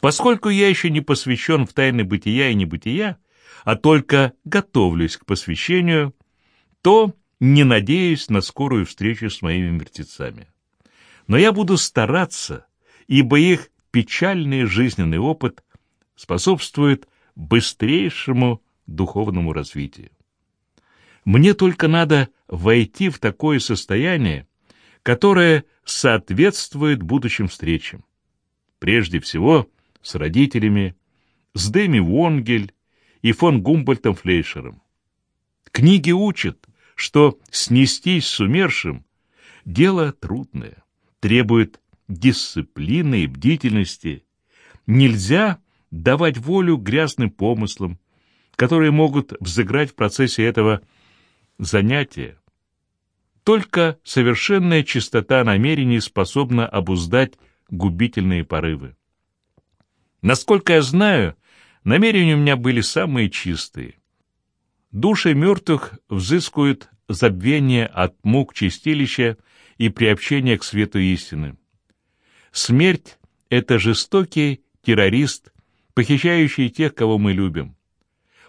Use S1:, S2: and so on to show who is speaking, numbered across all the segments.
S1: Поскольку я еще не посвящен в тайны бытия и небытия, а только готовлюсь к посвящению, то не надеюсь на скорую встречу с моими мертвецами. Но я буду стараться, ибо их печальный жизненный опыт способствует быстрейшему духовному развитию. Мне только надо войти в такое состояние, которое соответствует будущим встречам. Прежде всего, с родителями, с Дэми Вонгель и фон Гумбольтом Флейшером. Книги учат, что снестись с умершим – дело трудное, требует дисциплины и бдительности. Нельзя давать волю грязным помыслам, которые могут взыграть в процессе этого занятия. Только совершенная чистота намерений способна обуздать губительные порывы. Насколько я знаю, намерения у меня были самые чистые. Души мертвых взыскуют забвение от мук чистилища и приобщение к свету истины. Смерть — это жестокий террорист, похищающий тех, кого мы любим.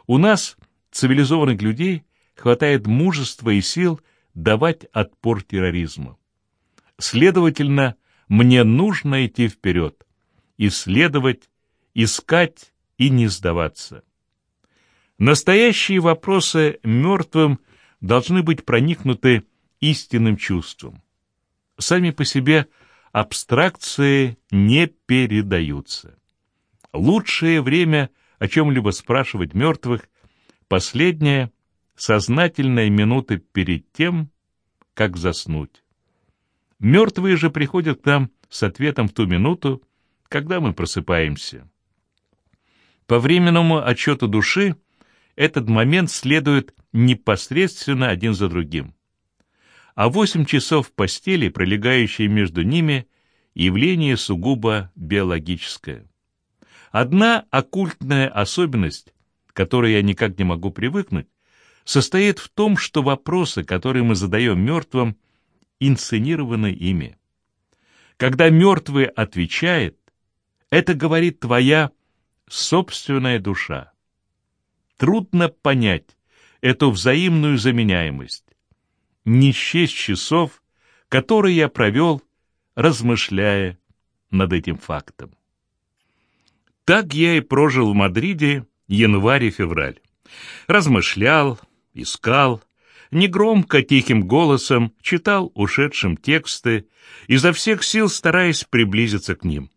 S1: У нас, цивилизованных людей, хватает мужества и сил давать отпор терроризму. Следовательно, мне нужно идти вперед, исследовать, искать и не сдаваться. Настоящие вопросы мертвым должны быть проникнуты истинным чувством. Сами по себе абстракции не передаются. Лучшее время о чем-либо спрашивать мертвых — последняя сознательная минута перед тем, как заснуть. Мертвые же приходят к нам с ответом в ту минуту, когда мы просыпаемся. По временному отчету души этот момент следует непосредственно один за другим. А восемь часов постели, пролегающие между ними, явление сугубо биологическое. Одна оккультная особенность, к которой я никак не могу привыкнуть, состоит в том, что вопросы, которые мы задаем мертвым, инсценированы ими. Когда мертвый отвечает, это говорит твоя собственная душа. Трудно понять эту взаимную заменяемость. Не счесть часов, которые я провел, размышляя над этим фактом. Так я и прожил в Мадриде январь и февраль. Размышлял, искал, негромко, тихим голосом читал ушедшим тексты, изо всех сил стараясь приблизиться к ним.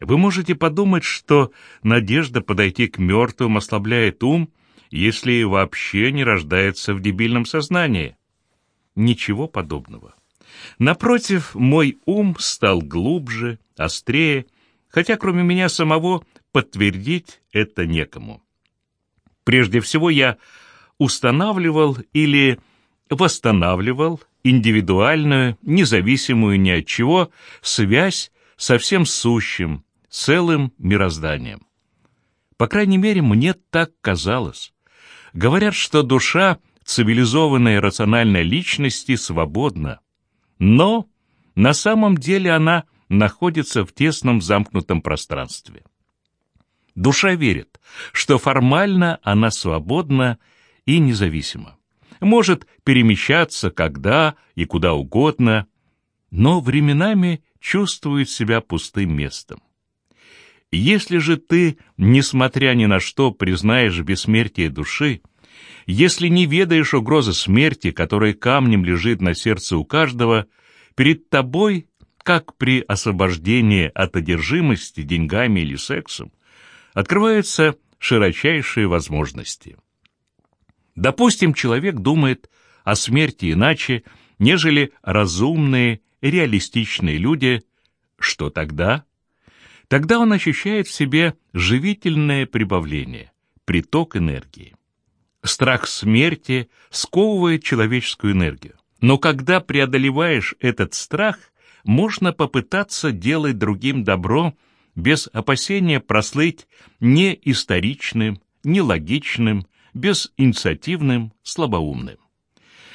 S1: Вы можете подумать, что надежда подойти к мертвым ослабляет ум, если вообще не рождается в дебильном сознании. Ничего подобного. Напротив, мой ум стал глубже, острее, хотя кроме меня самого подтвердить это некому. Прежде всего я устанавливал или восстанавливал индивидуальную, независимую ни от чего, связь со всем сущим, целым мирозданием. По крайней мере, мне так казалось. Говорят, что душа цивилизованной рациональной личности свободна. Но на самом деле она находится в тесном замкнутом пространстве. Душа верит, что формально она свободна и независима. Может перемещаться когда и куда угодно, но временами чувствует себя пустым местом. Если же ты, несмотря ни на что, признаешь бессмертие души, если не ведаешь угрозы смерти, которая камнем лежит на сердце у каждого, перед тобой, как при освобождении от одержимости деньгами или сексом, открываются широчайшие возможности. Допустим, человек думает о смерти иначе, нежели разумные, реалистичные люди, что тогда? Тогда он ощущает в себе живительное прибавление, приток энергии. Страх смерти сковывает человеческую энергию. Но когда преодолеваешь этот страх, можно попытаться делать другим добро без опасения прослыть неисторичным, нелогичным, безинициативным, слабоумным.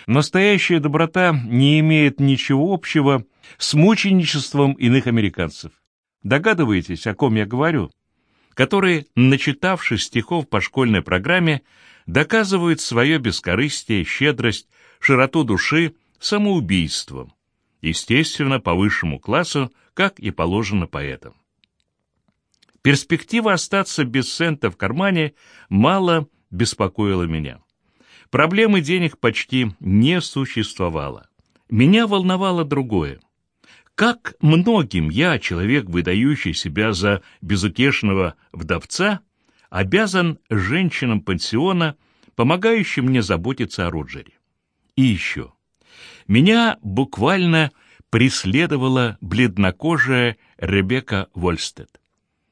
S1: Настоящая доброта не имеет ничего общего с мученичеством иных американцев. Догадываетесь, о ком я говорю? Которые, начитавшись стихов по школьной программе, доказывают свое бескорыстие, щедрость, широту души самоубийством. Естественно, по высшему классу, как и положено поэтам. Перспектива остаться без цента в кармане мало беспокоила меня. Проблемы денег почти не существовало. Меня волновало другое. Как многим я, человек, выдающий себя за безутешного вдовца, обязан женщинам пансиона, помогающим мне заботиться о Роджере. И еще. Меня буквально преследовала бледнокожая Ребекка Вольстед.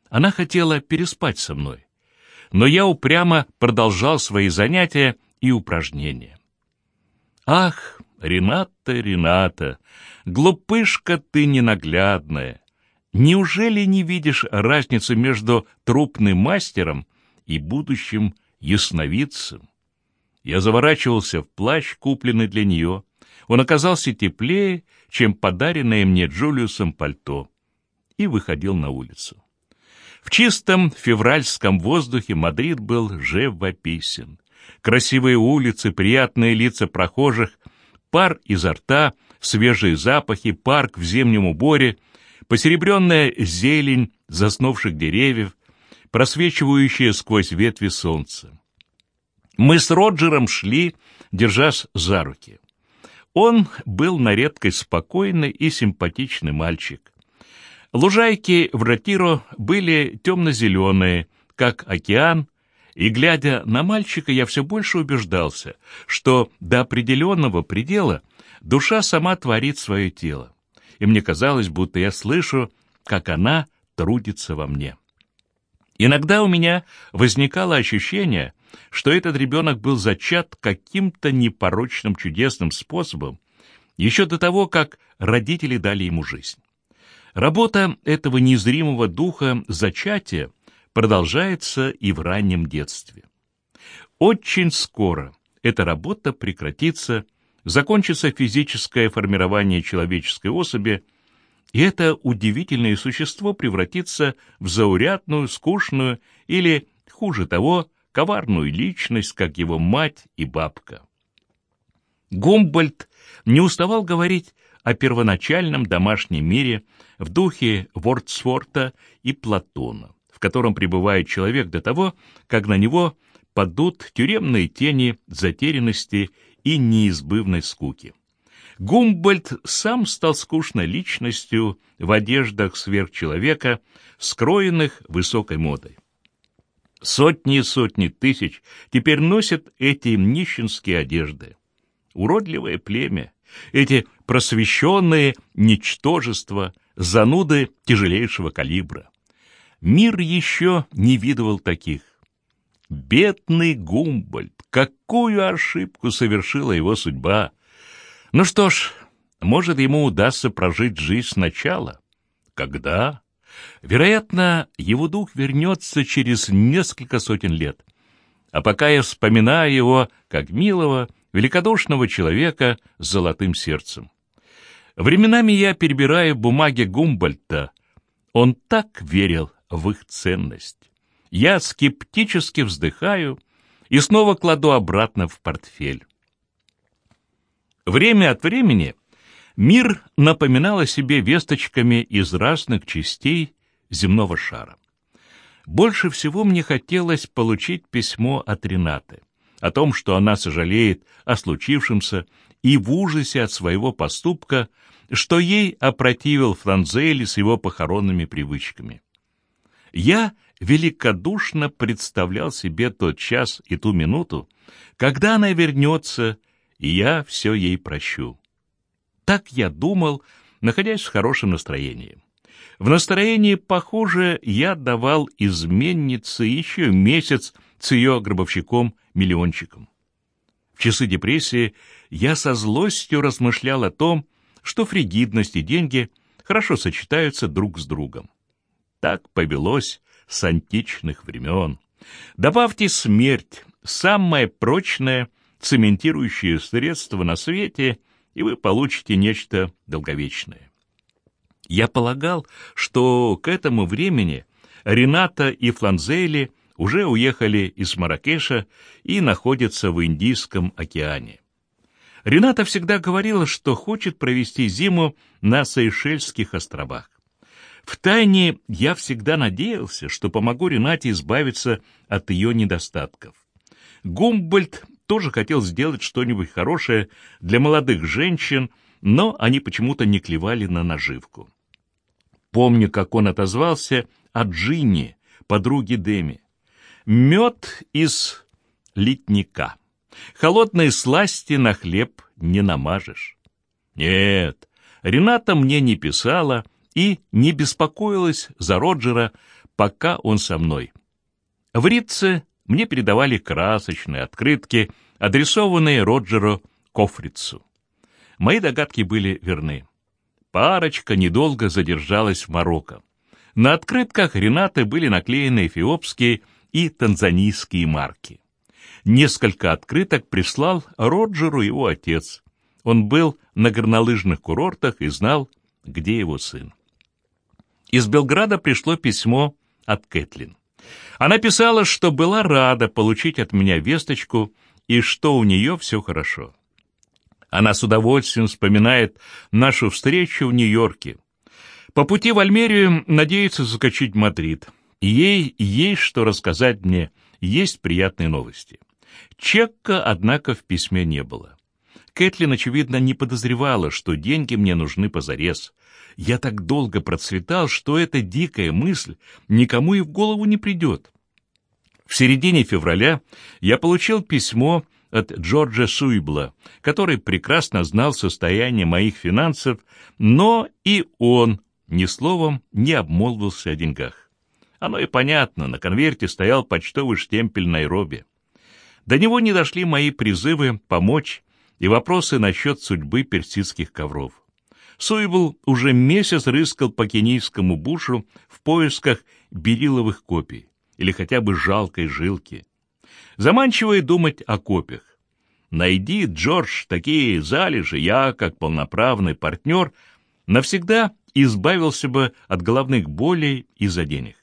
S1: Она хотела переспать со мной, но я упрямо продолжал свои занятия и упражнения. Ах, Рената, Рената, глупышка ты ненаглядная! Неужели не видишь разницу между трупным мастером и будущим ясновидцем? Я заворачивался в плащ, купленный для нее. Он оказался теплее, чем подаренное мне Джулиусом пальто, и выходил на улицу. В чистом февральском воздухе Мадрид был живописен. Красивые улицы, приятные лица прохожих, пар изо рта, свежие запахи, парк в зимнем уборе, посеребренная зелень заснувших деревьев, просвечивающая сквозь ветви солнца. Мы с Роджером шли, держась за руки. Он был на редкость спокойный и симпатичный мальчик. Лужайки в Ратиро были темно-зеленые, как океан, и, глядя на мальчика, я все больше убеждался, что до определенного предела душа сама творит свое тело, и мне казалось, будто я слышу, как она трудится во мне. Иногда у меня возникало ощущение, что этот ребенок был зачат каким-то непорочным чудесным способом еще до того, как родители дали ему жизнь. Работа этого незримого духа зачатия продолжается и в раннем детстве. Очень скоро эта работа прекратится, закончится физическое формирование человеческой особи, и это удивительное существо превратится в заурядную, скучную или, хуже того, коварную личность, как его мать и бабка. Гумбольд не уставал говорить о первоначальном домашнем мире в духе Вордсворта и Платона, в котором пребывает человек до того, как на него падут тюремные тени затерянности и неизбывной скуки. Гумбольд сам стал скучной личностью в одеждах сверхчеловека, скроенных высокой модой. Сотни и сотни тысяч теперь носят эти нищенские одежды. Уродливое племя, эти просвещенные ничтожества, зануды тяжелейшего калибра. Мир еще не видывал таких. Бедный Гумбольд, какую ошибку совершила его судьба. Ну что ж, может, ему удастся прожить жизнь сначала. Когда? Вероятно, его дух вернется через несколько сотен лет. А пока я вспоминаю его как милого, великодушного человека с золотым сердцем. Временами я перебираю бумаги Гумбольта. Он так верил в их ценность. Я скептически вздыхаю и снова кладу обратно в портфель. Время от времени мир напоминал о себе весточками из разных частей земного шара. Больше всего мне хотелось получить письмо от Ренаты о том, что она сожалеет о случившемся и в ужасе от своего поступка, что ей опротивил Франзели с его похоронными привычками. Я великодушно представлял себе тот час и ту минуту, когда она вернется, и я все ей прощу. Так я думал, находясь в хорошем настроении. В настроении, похоже, я давал изменнице еще месяц с ее гробовщиком-миллиончиком. В часы депрессии я со злостью размышлял о том, что фригидность и деньги хорошо сочетаются друг с другом. Так повелось с античных времен. Добавьте смерть, самое прочное, цементирующее средство на свете, и вы получите нечто долговечное. Я полагал, что к этому времени Рената и Фланзели уже уехали из Маракеша и находятся в Индийском океане. Рената всегда говорила, что хочет провести зиму на Сейшельских островах. Втайне я всегда надеялся, что помогу Ренате избавиться от ее недостатков. Гумбольд тоже хотел сделать что-нибудь хорошее для молодых женщин, но они почему-то не клевали на наживку. Помню, как он отозвался о Джинни, подруге Деми. Мед из литника. Холодные сласти на хлеб не намажешь. Нет, Рената мне не писала и не беспокоилась за Роджера, пока он со мной. В Ритце мне передавали красочные открытки, адресованные Роджеру Кофрицу. Мои догадки были верны. Парочка недолго задержалась в Марокко. На открытках Ренаты были наклеены эфиопские и танзанийские марки. Несколько открыток прислал Роджеру его отец. Он был на горнолыжных курортах и знал, где его сын. Из Белграда пришло письмо от Кэтлин. Она писала, что была рада получить от меня весточку и что у нее все хорошо. Она с удовольствием вспоминает нашу встречу в Нью-Йорке. По пути в Альмерию надеется закачить Мадрид. Ей есть что рассказать мне, есть приятные новости. Чека, однако, в письме не было. Кэтлин, очевидно, не подозревала, что деньги мне нужны позарез. Я так долго процветал, что эта дикая мысль никому и в голову не придет. В середине февраля я получил письмо от Джорджа Суйбла, который прекрасно знал состояние моих финансов, но и он ни словом не обмолвился о деньгах. Оно и понятно, на конверте стоял почтовый штемпель Найроби. До него не дошли мои призывы помочь и вопросы насчет судьбы персидских ковров. Суйбл уже месяц рыскал по кенийскому бушу в поисках бериловых копий или хотя бы жалкой жилки. Заманчиво и думать о копиях. Найди, Джордж, такие залежи, я, как полноправный партнер, навсегда избавился бы от головных болей из-за денег.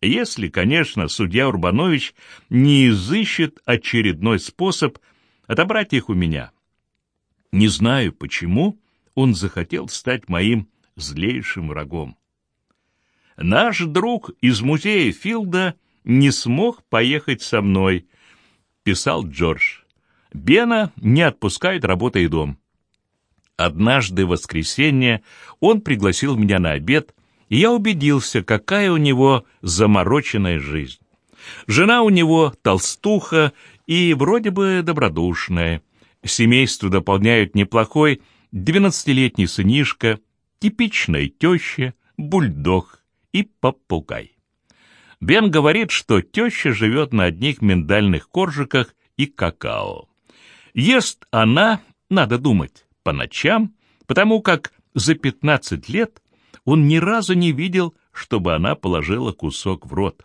S1: Если, конечно, судья Урбанович не изыщет очередной способ отобрать их у меня. Не знаю, почему он захотел стать моим злейшим врагом. Наш друг из музея Филда не смог поехать со мной, писал Джордж. Бена не отпускает работа и дом. Однажды в воскресенье он пригласил меня на обед, и я убедился, какая у него замороченная жизнь. Жена у него толстуха и вроде бы добродушная. Семейство дополняют неплохой двенадцатилетний сынишка, типичная теща, бульдог и попугай. Бен говорит, что теща живет на одних миндальных коржиках и какао. Ест она, надо думать, по ночам, потому как за пятнадцать лет он ни разу не видел, чтобы она положила кусок в рот.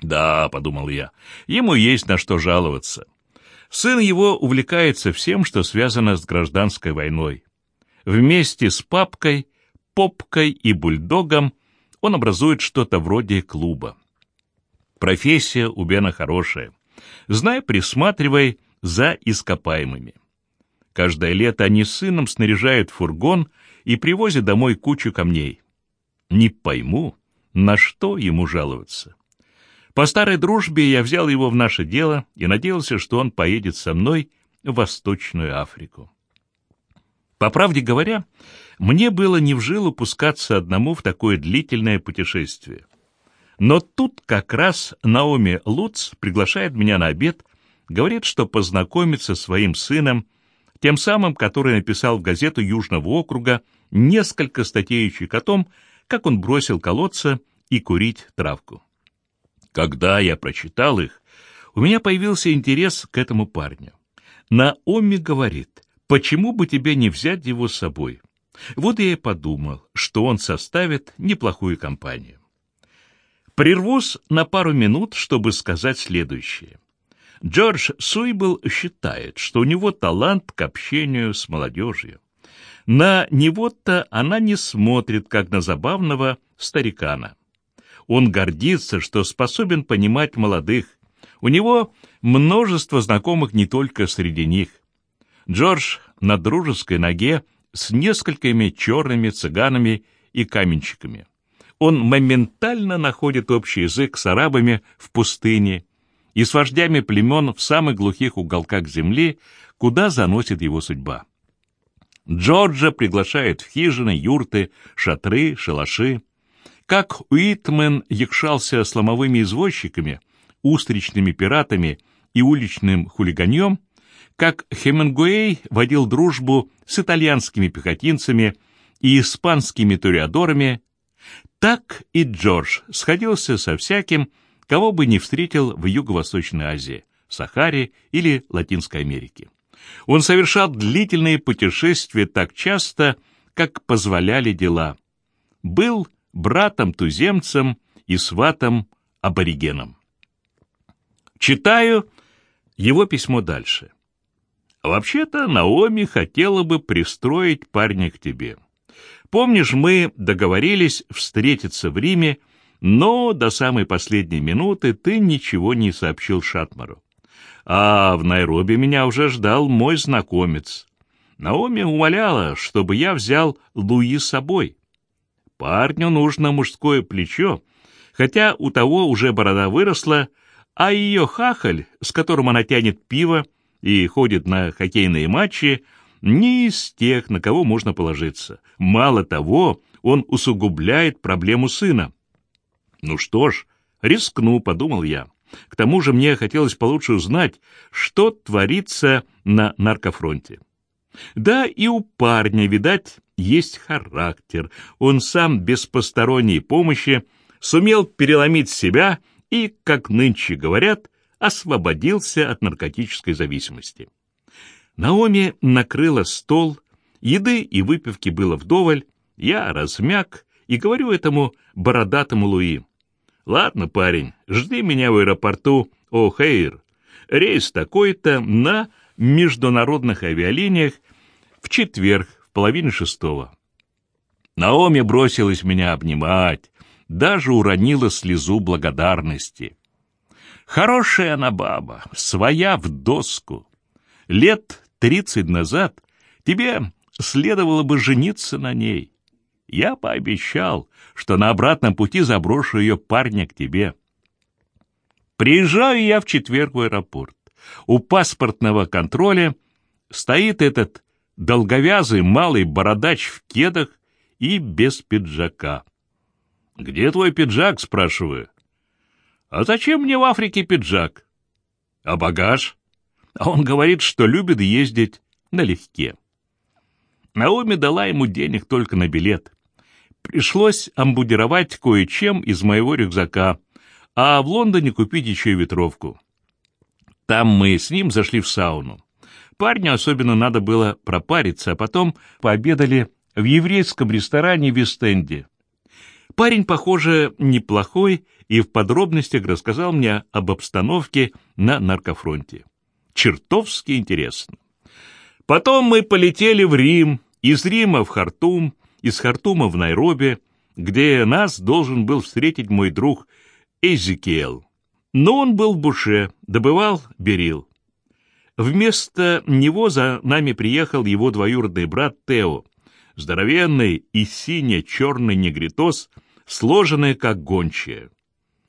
S1: «Да», — подумал я, — «ему есть на что жаловаться». Сын его увлекается всем, что связано с гражданской войной. Вместе с папкой, попкой и бульдогом он образует что-то вроде клуба. Профессия у Бена хорошая. Знай, присматривай за ископаемыми. Каждое лето они с сыном снаряжают фургон и привозят домой кучу камней. Не пойму, на что ему жаловаться. По старой дружбе я взял его в наше дело и надеялся, что он поедет со мной в Восточную Африку. По правде говоря, мне было не в жилу пускаться одному в такое длительное путешествие. Но тут как раз Наоми Луц приглашает меня на обед, говорит, что познакомится со своим сыном, тем самым, который написал в газету Южного округа несколько статейчик о том, как он бросил колодца и курить травку. Когда я прочитал их, у меня появился интерес к этому парню. Наоми говорит, почему бы тебе не взять его с собой? Вот я и подумал, что он составит неплохую компанию. Прервусь на пару минут, чтобы сказать следующее. Джордж Суйбл считает, что у него талант к общению с молодежью. На него-то она не смотрит, как на забавного старикана. Он гордится, что способен понимать молодых. У него множество знакомых не только среди них. Джордж на дружеской ноге с несколькими черными цыганами и каменщиками. Он моментально находит общий язык с арабами в пустыне и с вождями племен в самых глухих уголках земли, куда заносит его судьба. Джорджа приглашает в хижины, юрты, шатры, шалаши. Как Уитмен якшался с ломовыми извозчиками, устричными пиратами и уличным хулиганьем, как Хемингуэй водил дружбу с итальянскими пехотинцами и испанскими туриадорами, так и Джордж сходился со всяким, кого бы не встретил в Юго-Восточной Азии, Сахаре или Латинской Америке. Он совершал длительные путешествия так часто, как позволяли дела. Был братом-туземцем и сватом-аборигеном. Читаю его письмо дальше. Вообще-то Наоми хотела бы пристроить парня к тебе. Помнишь, мы договорились встретиться в Риме, но до самой последней минуты ты ничего не сообщил Шатмару. А в Найроби меня уже ждал мой знакомец. Наоми умоляла, чтобы я взял Луи с собой. Парню нужно мужское плечо, хотя у того уже борода выросла, а ее хахаль, с которым она тянет пиво и ходит на хоккейные матчи, не из тех, на кого можно положиться. Мало того, он усугубляет проблему сына. Ну что ж, рискну, подумал я. К тому же мне хотелось получше узнать, что творится на наркофронте. Да и у парня, видать, есть характер. Он сам без посторонней помощи сумел переломить себя и, как нынче говорят, освободился от наркотической зависимости. Наоми накрыла стол, еды и выпивки было вдоволь, я размяк и говорю этому бородатому Луи. «Ладно, парень, жди меня в аэропорту О'Хейр. Рейс такой-то на международных авиалиниях в четверг в половине шестого». Наоми бросилась меня обнимать, даже уронила слезу благодарности. Хорошая она баба, своя в доску. Лет тридцать назад тебе следовало бы жениться на ней. Я пообещал, что на обратном пути заброшу ее парня к тебе. Приезжаю я в четверг в аэропорт. У паспортного контроля стоит этот долговязый малый бородач в кедах и без пиджака. «Где твой пиджак?» — спрашиваю. «А зачем мне в Африке пиджак?» «А багаж?» А он говорит, что любит ездить налегке. Наоми дала ему денег только на билет. Пришлось амбудировать кое-чем из моего рюкзака, а в Лондоне купить еще и ветровку. Там мы с ним зашли в сауну. Парню особенно надо было пропариться, а потом пообедали в еврейском ресторане в Вестенде. Парень, похоже, неплохой и в подробностях рассказал мне об обстановке на наркофронте. Чертовски интересно. Потом мы полетели в Рим, из Рима в Хартум, из Хартума в Найроби, где нас должен был встретить мой друг Эзекиэл. Но он был в буше, добывал берил. Вместо него за нами приехал его двоюродный брат Тео, здоровенный и сине-черный негритос, сложенный как гончая.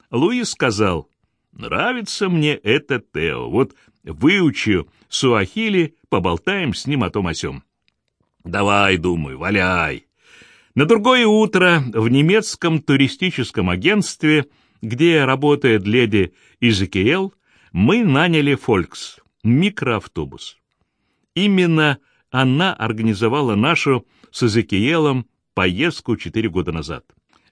S1: Луис сказал, «Нравится мне это Тео, вот выучу суахили, поболтаем с ним о том о сём». «Давай, думаю, валяй». На другое утро в немецком туристическом агентстве, где работает леди Изекиэл, мы наняли «Фолькс» — микроавтобус. Именно она организовала нашу с Изекиелом поездку четыре года назад.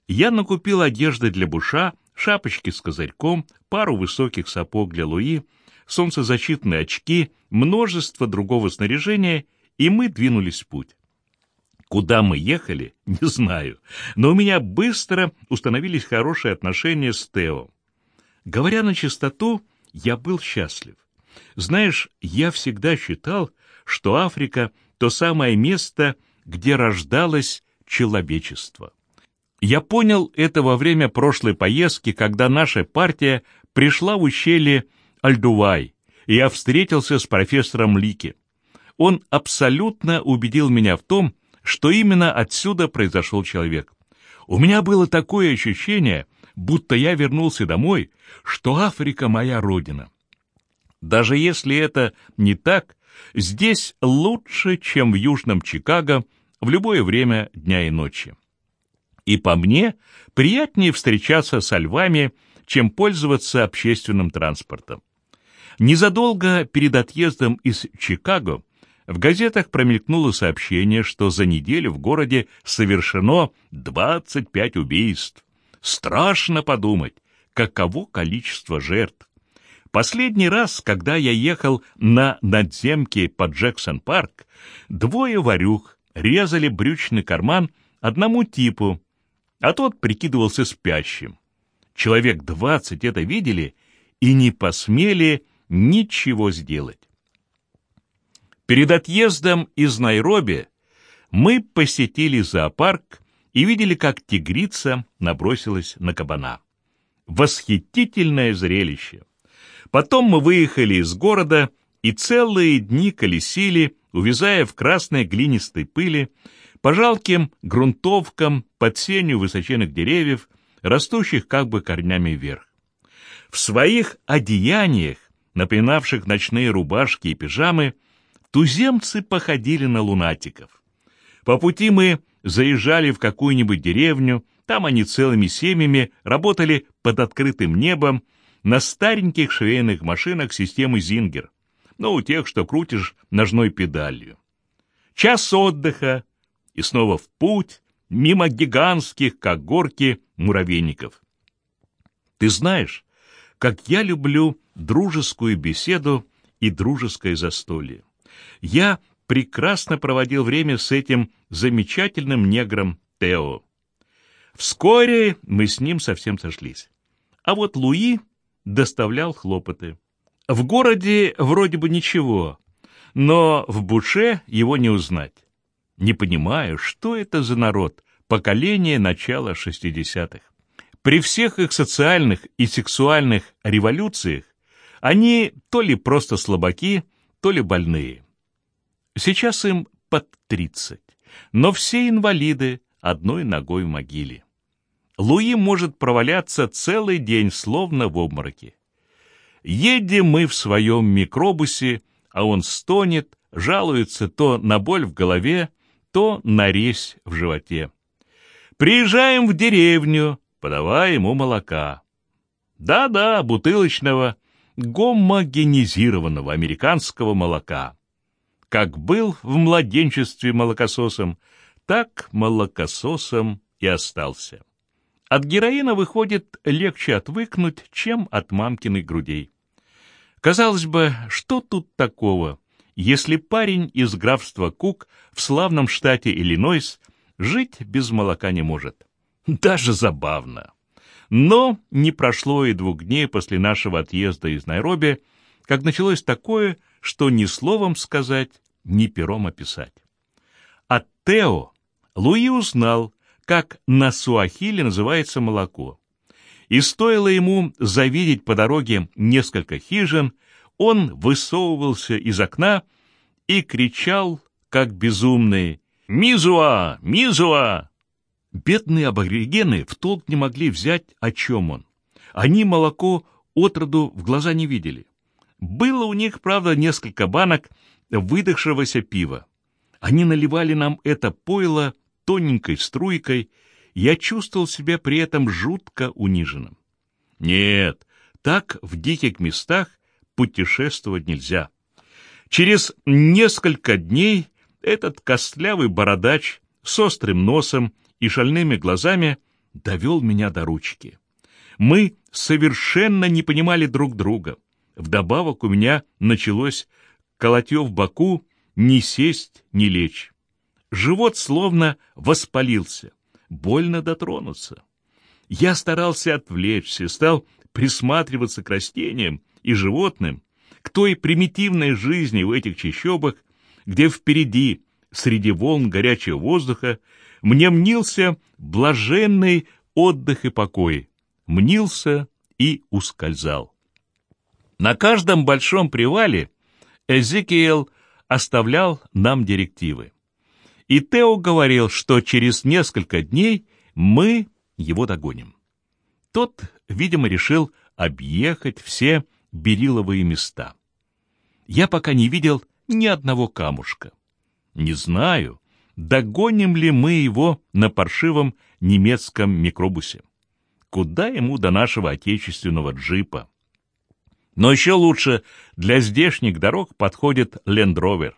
S1: Я накупил одежды для буша, шапочки с козырьком, пару высоких сапог для Луи, солнцезащитные очки, множество другого снаряжения, и мы двинулись в путь. Куда мы ехали, не знаю, но у меня быстро установились хорошие отношения с Тео. Говоря на чистоту, я был счастлив. Знаешь, я всегда считал, что Африка — то самое место, где рождалось человечество. Я понял это во время прошлой поездки, когда наша партия пришла в ущелье Альдувай, и я встретился с профессором Лики. Он абсолютно убедил меня в том, что именно отсюда произошел человек. У меня было такое ощущение, будто я вернулся домой, что Африка моя родина. Даже если это не так, здесь лучше, чем в Южном Чикаго в любое время дня и ночи. И по мне, приятнее встречаться со львами, чем пользоваться общественным транспортом. Незадолго перед отъездом из Чикаго в газетах промелькнуло сообщение, что за неделю в городе совершено 25 убийств. Страшно подумать, каково количество жертв. Последний раз, когда я ехал на надземке по Джексон-парк, двое варюх резали брючный карман одному типу, а тот прикидывался спящим. Человек двадцать это видели и не посмели ничего сделать. Перед отъездом из Найроби мы посетили зоопарк и видели, как тигрица набросилась на кабана. Восхитительное зрелище! Потом мы выехали из города и целые дни колесили, увязая в красной глинистой пыли, по жалким грунтовкам под сенью высоченных деревьев, растущих как бы корнями вверх. В своих одеяниях, напоминавших ночные рубашки и пижамы, туземцы походили на лунатиков. По пути мы заезжали в какую-нибудь деревню, там они целыми семьями работали под открытым небом на стареньких швейных машинах системы Зингер, но у тех, что крутишь ножной педалью. Час отдыха, и снова в путь, мимо гигантских, как горки, муравейников. Ты знаешь, как я люблю дружескую беседу и дружеское застолье. Я прекрасно проводил время с этим замечательным негром Тео. Вскоре мы с ним совсем сошлись. А вот Луи доставлял хлопоты. В городе вроде бы ничего, но в Буше его не узнать. Не понимаю, что это за народ, поколение начала 60-х. При всех их социальных и сексуальных революциях они то ли просто слабаки, то ли больные. Сейчас им под тридцать, но все инвалиды одной ногой в могиле. Луи может проваляться целый день, словно в обмороке. Едем мы в своем микробусе, а он стонет, жалуется то на боль в голове, то на резь в животе. Приезжаем в деревню, подавай ему молока. Да-да, бутылочного, гомогенизированного американского молока. Как был в младенчестве молокососом, так молокососом и остался. От героина выходит легче отвыкнуть, чем от мамкиных грудей. Казалось бы, что тут такого, если парень из графства Кук в славном штате Иллинойс жить без молока не может? Даже забавно. Но не прошло и двух дней после нашего отъезда из Найроби, как началось такое, что ни словом сказать, ни пером описать. От Тео Луи узнал, как на суахиле называется молоко. И стоило ему завидеть по дороге несколько хижин, он высовывался из окна и кричал, как безумный, «Мизуа! Мизуа!» Бедные аборигены в толк не могли взять, о чем он. Они молоко отроду в глаза не видели. Было у них, правда, несколько банок выдохшегося пива. Они наливали нам это пойло тоненькой струйкой, я чувствовал себя при этом жутко униженным. Нет, так в диких местах путешествовать нельзя. Через несколько дней этот костлявый бородач с острым носом и шальными глазами довел меня до ручки. Мы совершенно не понимали друг друга. Вдобавок у меня началось колотье в боку, ни сесть, ни лечь. Живот словно воспалился. Больно дотронуться. Я старался отвлечься, стал присматриваться к растениям и животным, к той примитивной жизни в этих чащобах, где впереди, среди волн горячего воздуха, мне мнился блаженный отдых и покой, мнился и ускользал. На каждом большом привале Эзекиэл оставлял нам директивы. И Тео говорил, что через несколько дней мы его догоним. Тот, видимо, решил объехать все бериловые места. Я пока не видел ни одного камушка. Не знаю, догоним ли мы его на паршивом немецком микробусе. Куда ему до нашего отечественного джипа? Но еще лучше для здешних дорог подходит лендровер.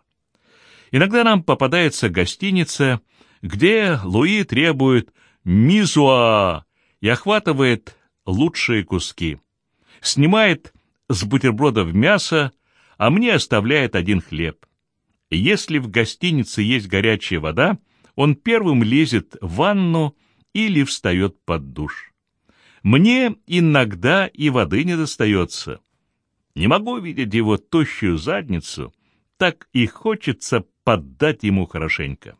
S1: Иногда нам попадается гостиница, где Луи требует «мизуа» и охватывает лучшие куски. Снимает с бутербродов мясо, а мне оставляет один хлеб. Если в гостинице есть горячая вода, он первым лезет в ванну или встает под душ. Мне иногда и воды не достается. Не могу видеть его тощую задницу, так и хочется поддать ему хорошенько.